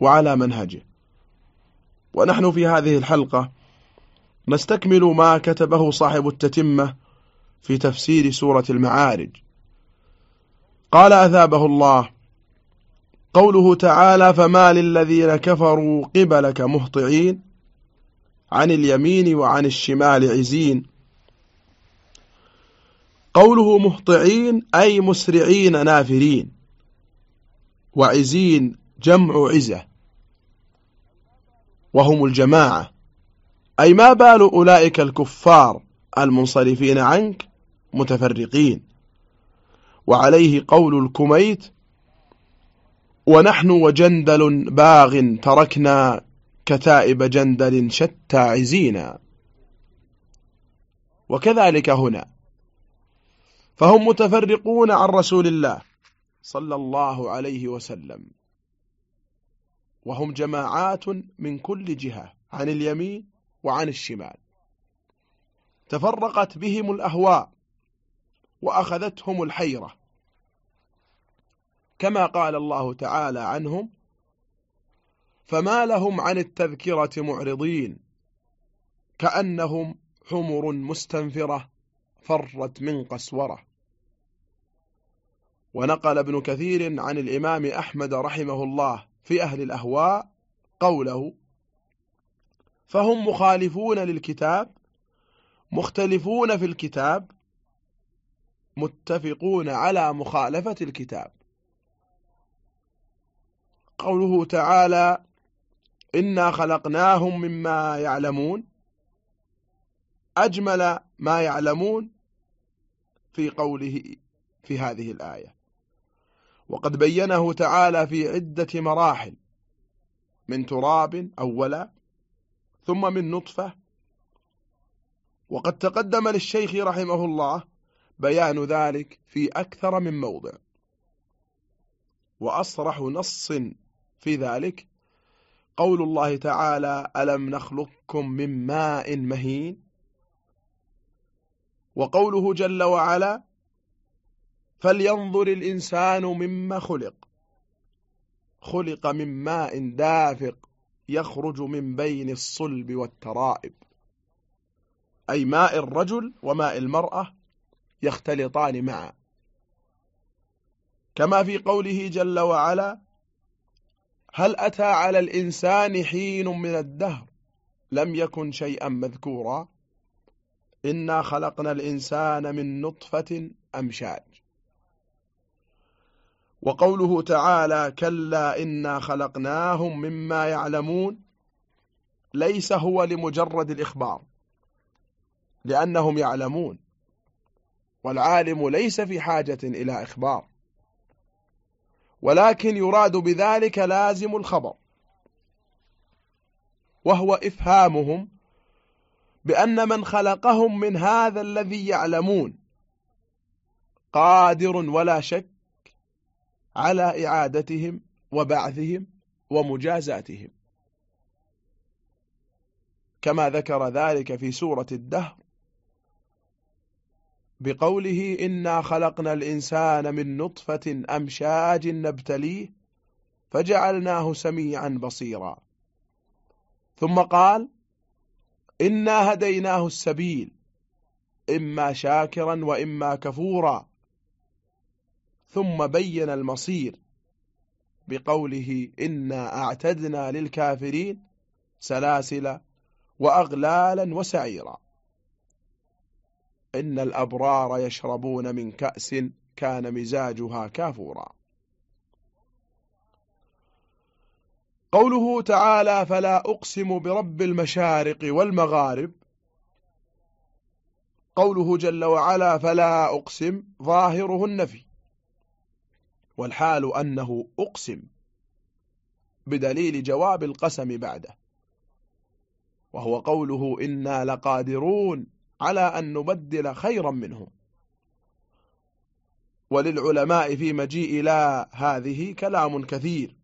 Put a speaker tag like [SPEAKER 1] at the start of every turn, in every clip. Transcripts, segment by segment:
[SPEAKER 1] وعلى منهجه. ونحن في هذه الحلقة نستكمل ما كتبه صاحب التتمة في تفسير سورة المعارج. قال أثابه الله قوله تعالى فما للذين كفروا قبلك مهطعين عن اليمين وعن الشمال عزين. قوله مهطعين أي مسرعين نافرين. وعزين جمع عزة. وهم الجماعة. أي ما بال أولئك الكفار المنصرفين عنك متفرقين. وعليه قول الكميت ونحن وجندل باغ تركنا كتائب جندل شتى عزينا. وكذلك هنا. فهم متفرقون عن رسول الله صلى الله عليه وسلم. وهم جماعات من كل جهة عن اليمين وعن الشمال. تفرقت بهم الأهواء وأخذتهم الحيرة. كما قال الله تعالى عنهم فما لهم عن التذكرة معرضين كأنهم حمر مستنفرة فرت من قسورة. ونقل ابن كثير عن الإمام أحمد رحمه الله في أهل الأهواء قوله فهم مخالفون للكتاب مختلفون في الكتاب متفقون على مخالفة الكتاب. قوله تعالى إنا خلقناهم مما يعلمون أجمل ما يعلمون في قوله في هذه الآية. وقد بينه تعالى في عدة مراحل من تراب أولا ثم من نطفة. وقد تقدم للشيخ رحمه الله بيان ذلك في أكثر من موضع. وأصرح نص في ذلك قول الله تعالى ألم نخلقكم من ماء مهين؟ وقوله جل وعلا فلينظر الإنسان مما خلق. خلق من ماء دافق يخرج من بين الصلب والترائب. أي ماء الرجل وماء المرأة يختلطان معا. كما في قوله جل وعلا هل أتى على الإنسان حين من الدهر؟ لم يكن شيئا مذكورا. إنا خلقنا الإنسان من نطفة أمشاج. وقوله تعالى كلا إنا خلقناهم مما يعلمون ليس هو لمجرد الإخبار لأنهم يعلمون والعالم ليس في حاجة إلى إخبار ولكن يراد بذلك لازم الخبر وهو إفهامهم بأن من خلقهم من هذا الذي يعلمون قادر ولا شك على إعادتهم وبعثهم ومجازاتهم. كما ذكر ذلك في سورة الدهر بقوله إنا خلقنا الإنسان من نطفة أمشاج نبتليه فجعلناه سميعا بصيرا. ثم قال إنا هديناه السبيل إما شاكرا وإما كفورا. ثم بين المصير بقوله إنا أعتدنا للكافرين سلاسل وأغلالا وسعيرا. إن الأبرار يشربون من كأس كان مزاجها كافورا. قوله تعالى فلا أقسم برب المشارق والمغارب. قوله جل وعلا فلا أقسم ظاهره النفي والحال أنه أقسم بدليل جواب القسم بعده. وهو قوله إنا لقادرون على أن نبدل خيرا منهم. وللعلماء في مجيء لا هذه كلام كثير.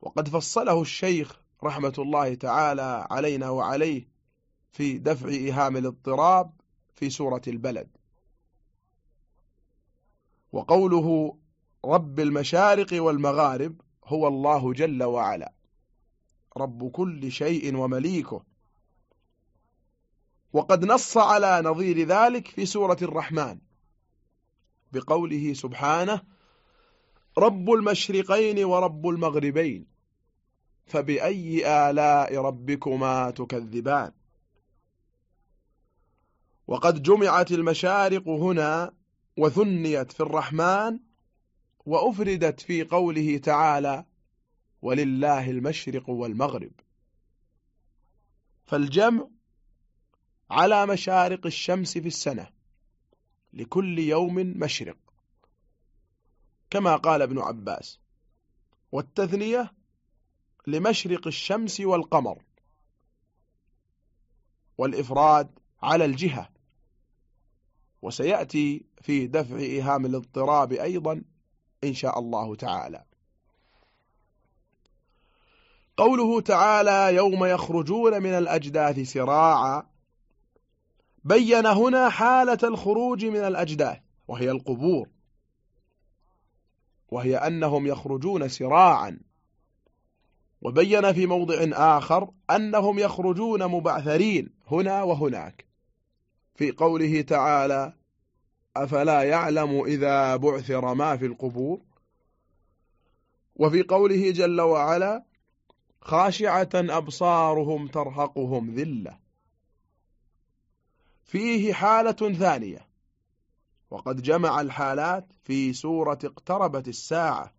[SPEAKER 1] وقد فصله الشيخ رحمة الله تعالى علينا وعليه في دفع إيهام الاضطراب في سورة البلد. وقوله رب المشارق والمغارب هو الله جل وعلا. رب كل شيء ومليكه. وقد نص على نظير ذلك في سورة الرحمن بقوله سبحانه رب المشرقين ورب المغربين فبأي آلاء ربكما تكذبان؟ وقد جمعت المشارق هنا وثنيت في الرحمن وأفردت في قوله تعالى ولله المشرق والمغرب. فالجمع على مشارق الشمس في السنة لكل يوم مشرق كما قال ابن عباس. والتثنية لمشرق الشمس والقمر والإفراد على الجهة. وسيأتي في دفع إيهام الاضطراب أيضا إن شاء الله تعالى. قوله تعالى يوم يخرجون من الأجداث سراعا بين هنا حالة الخروج من الأجداث وهي القبور وهي أنهم يخرجون سراعا. وبين في موضع آخر أنهم يخرجون مبعثرين هنا وهناك. في قوله تعالى أفلا يعلم إذا بعثر ما في القبور؟ وفي قوله جل وعلا خاشعة أبصارهم ترهقهم ذلة. فيه حالة ثانية. وقد جمع الحالات في سورة اقتربت الساعة.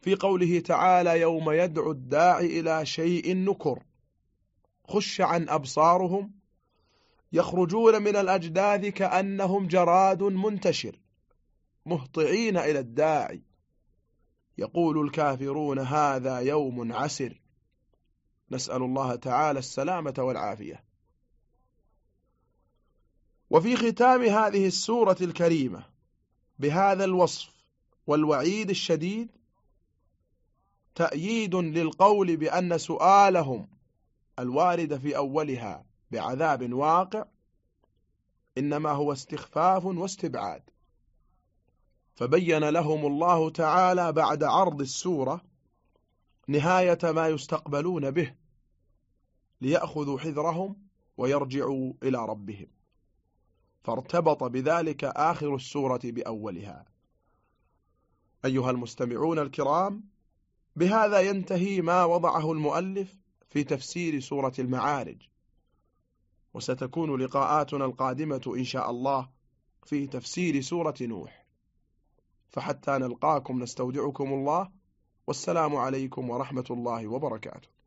[SPEAKER 1] في قوله تعالى يوم يدعو الداعي إلى شيء نكر خش عن أبصارهم يخرجون من الأجداث كأنهم جراد منتشر مهطعين إلى الداعي. يقول الكافرون هذا يوم عسر. نسأل الله تعالى السلامة والعافية. وفي ختام هذه السورة الكريمة بهذا الوصف والوعيد الشديد تأييد للقول بأن سؤالهم الوارد في أولها بعذاب واقع إنما هو استخفاف واستبعاد. فبين لهم الله تعالى بعد عرض السورة نهاية ما يستقبلون به ليأخذوا حذرهم ويرجعوا إلى ربهم. فارتبط بذلك آخر السورة بأولها. أيها المستمعون الكرام بهذا ينتهي ما وضعه المؤلف في تفسير سورة المعارج. وستكون لقاءاتنا القادمة إن شاء الله في تفسير سورة نوح. فحتى نلقاكم نستودعكم الله. والسلام عليكم ورحمة الله وبركاته.